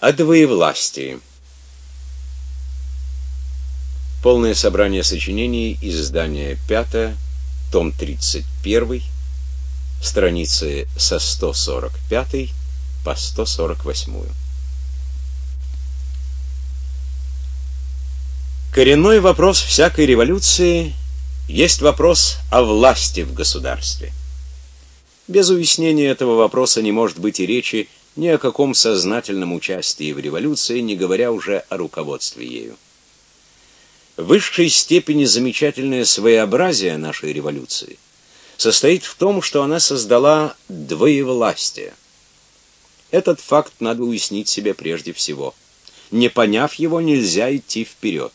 О двоевластии. Полное собрание сочинений из издания 5, том 31, страницы со 145 по 148. Коренной вопрос всякой революции есть вопрос о власти в государстве. Без уяснения этого вопроса не может быть и речи ни о каком сознательном участии в революции, не говоря уже о руководстве ею. В высшей степени замечательное своеобразие нашей революции состоит в том, что она создала двоевластие. Этот факт надо уяснить себе прежде всего. Не поняв его, нельзя идти вперед.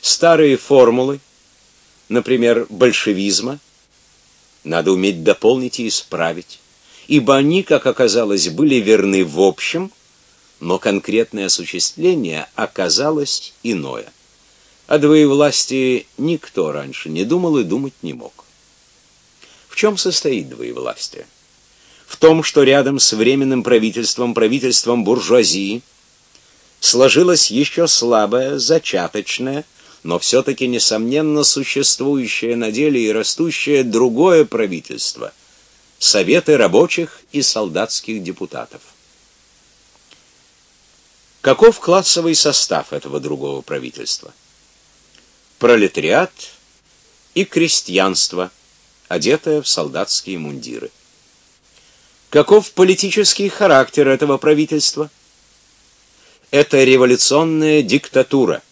Старые формулы, например, большевизма, надо уметь дополнить и исправить ибо они, как оказалось, были верны в общем, но конкретное осуществление оказалось иное. О двоевластии никто раньше не думал и думать не мог. В чем состоит двоевластие? В том, что рядом с временным правительством, правительством буржуазии, сложилось еще слабое, зачаточное, но все-таки, несомненно, существующее на деле и растущее другое правительство – Советы рабочих и солдатских депутатов. Каков классовый состав этого другого правительства? Пролетариат и крестьянство, одетое в солдатские мундиры. Каков политический характер этого правительства? Это революционная диктатура,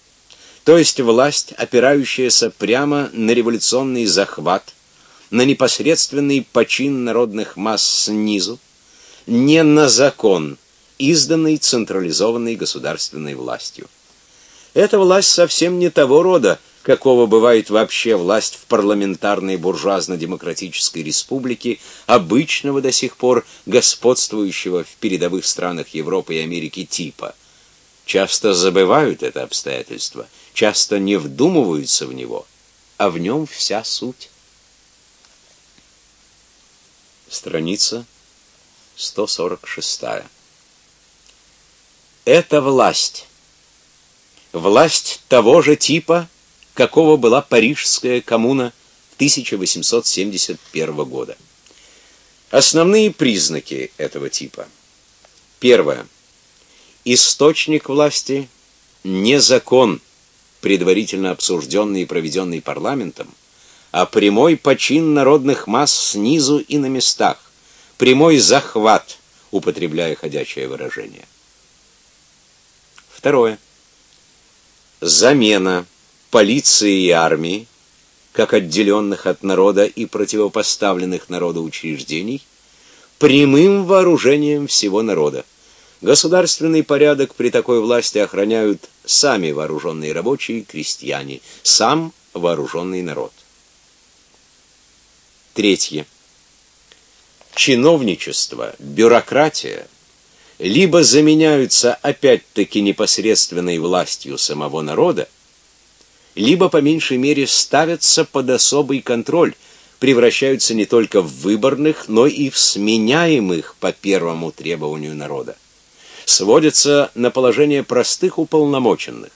то есть власть, опирающаяся прямо на революционный захват на непосредственный почин народных масс снизу, не на закон, изданный централизованной государственной властью. Эта власть совсем не того рода, какого бывает вообще власть в парламентарной буржуазно-демократической республике, обычного до сих пор господствующего в передовых странах Европы и Америки типа. Часто забывают это обстоятельство, часто не вдумываются в него, а в нем вся суть страница 146. Это власть. Власть того же типа, какого была парижская коммуна 1871 года. Основные признаки этого типа. Первое. Источник власти не закон, предварительно обсужденный и проведенный парламентом, а прямой почин народных масс снизу и на местах, прямой захват, употребляя ходячее выражение. Второе. Замена полиции и армии, как отделенных от народа и противопоставленных народу учреждений, прямым вооружением всего народа. Государственный порядок при такой власти охраняют сами вооруженные рабочие и крестьяне, сам вооруженный народ. Третье. Чиновничество, бюрократия либо заменяются опять-таки непосредственной властью самого народа, либо по меньшей мере ставятся под особый контроль, превращаются не только в выборных, но и в сменяемых по первому требованию народа. Сводятся на положение простых уполномоченных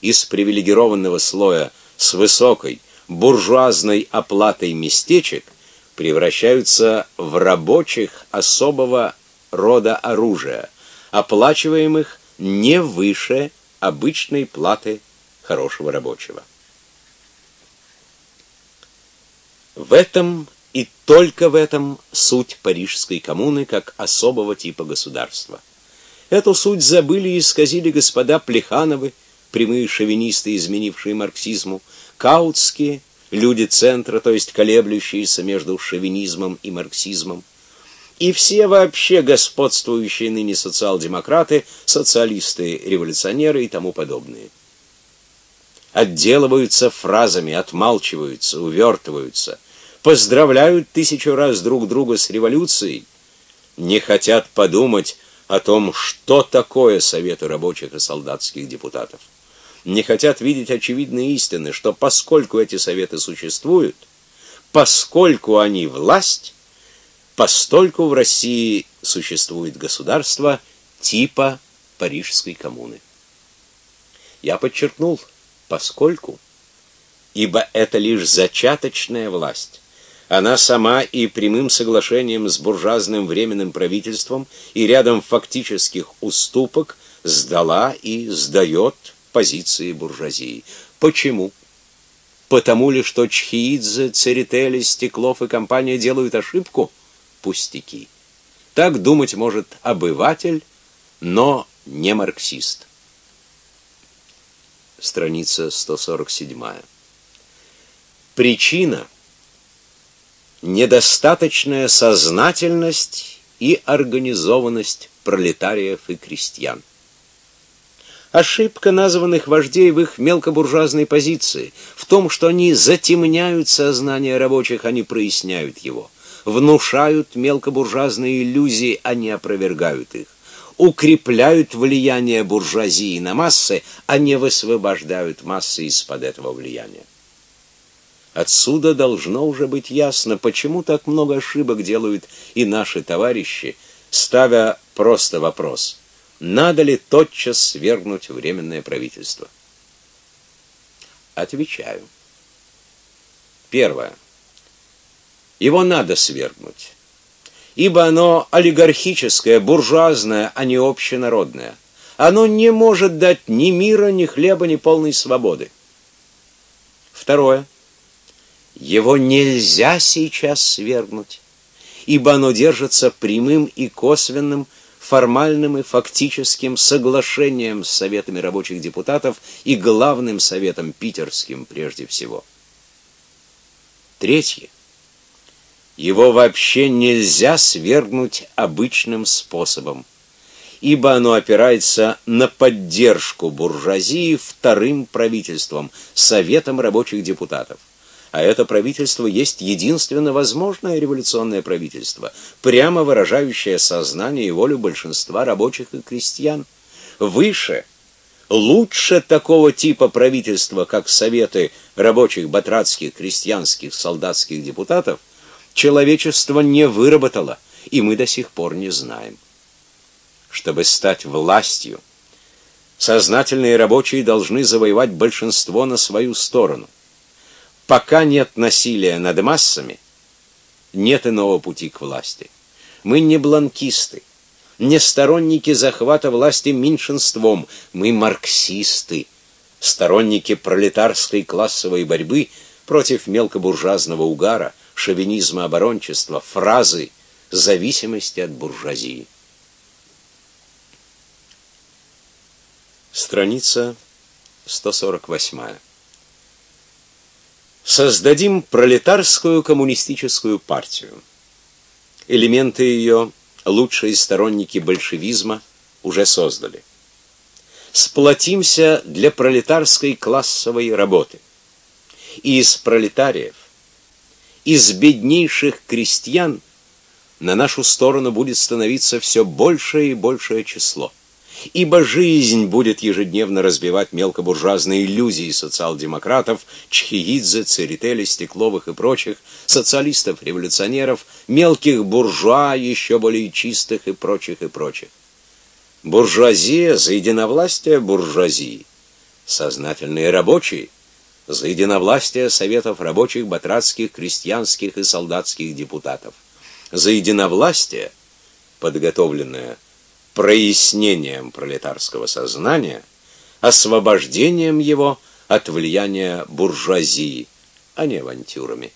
из привилегированного слоя с высокой буржуазной оплатой местечек превращаются в рабочих особого рода оружия, оплачиваемых не выше обычной платы хорошего рабочего. В этом и только в этом суть парижской коммуны как особого типа государства. Эту суть забыли и исказили господа Плехановы, прямые шовинисты, изменившие марксизму, Каутские, люди центра, то есть колеблющиеся между шовинизмом и марксизмом, и все вообще господствующие ныне социал-демократы, социалисты, революционеры и тому подобные. Отделываются фразами, отмалчиваются, увертываются, поздравляют тысячу раз друг друга с революцией, не хотят подумать о том, что такое советы рабочих и солдатских депутатов не хотят видеть очевидные истины, что поскольку эти советы существуют, поскольку они власть, постольку в России существует государство типа Парижской коммуны. Я подчеркнул, поскольку, ибо это лишь зачаточная власть. Она сама и прямым соглашением с буржуазным временным правительством и рядом фактических уступок сдала и сдает позиции буржуазии. Почему? Потому ли, что Чхиидзе, Церетели, Стеклов и компания делают ошибку? Пустяки. Так думать может обыватель, но не марксист. Страница 147. Причина недостаточная сознательность и организованность пролетариев и крестьян. Ошибка названных вождей в их мелкобуржуазной позиции в том, что они затемняют сознание рабочих, не проясняют его, внушают мелкобуржуазные иллюзии, не опровергают их, укрепляют влияние буржуазии на массы, а не высвобождают массы из-под этого влияния. Отсюда должно уже быть ясно, почему так много ошибок делают и наши товарищи, ставя просто вопрос – надо ли тотчас свергнуть временное правительство? Отвечаю. Первое. Его надо свергнуть, ибо оно олигархическое, буржуазное, а не общенародное. Оно не может дать ни мира, ни хлеба, ни полной свободы. Второе. Его нельзя сейчас свергнуть, ибо оно держится прямым и косвенным формальным и фактическим соглашением с советами рабочих депутатов и главным советом питерским прежде всего. Третье. Его вообще нельзя свергнуть обычным способом, ибо оно опирается на поддержку буржуазии вторым правительством, советом рабочих депутатов а это правительство есть единственно возможное революционное правительство, прямо выражающее сознание и волю большинства рабочих и крестьян. Выше, лучше такого типа правительства, как советы рабочих, батрацких, крестьянских, солдатских депутатов, человечество не выработало, и мы до сих пор не знаем. Чтобы стать властью, сознательные рабочие должны завоевать большинство на свою сторону. Пока нет насилия над массами, нет иного пути к власти. Мы не бланкисты, не сторонники захвата власти меньшинством, мы марксисты, сторонники пролетарской классовой борьбы против мелкобуржуазного угара, шовинизма оборончества, фразы зависимости от буржуазии. Страница 148. Создадим пролетарскую коммунистическую партию. Элементы ее лучшие сторонники большевизма уже создали. Сплотимся для пролетарской классовой работы. И из пролетариев, из беднейших крестьян на нашу сторону будет становиться все большее и большее число ибо жизнь будет ежедневно разбивать мелкобуржуазные иллюзии социал-демократов, Чхиидзе, Церетели, Стекловых и прочих, социалистов-революционеров, мелких буржуа, еще более чистых и прочих и прочих. Буржуазия за единовластие буржуазии, сознательные рабочие за единовластие советов рабочих, батрацких, крестьянских и солдатских депутатов, за единовластие, подготовленное прояснением пролетарского сознания, освобождением его от влияния буржуазии, а не авантюрами.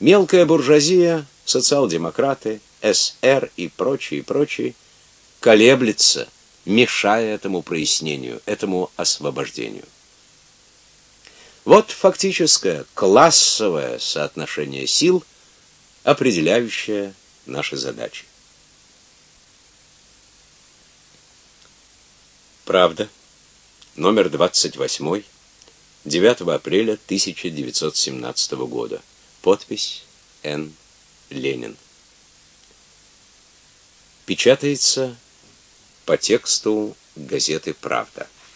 Мелкая буржуазия, социал-демократы, СР и прочие, прочие, колеблется, мешая этому прояснению, этому освобождению. Вот фактическое классовое соотношение сил, определяющее наши задачи. Правда. Номер 28. 9 апреля 1917 года. Подпись Н. Ленин. Печатается по тексту газеты Правда.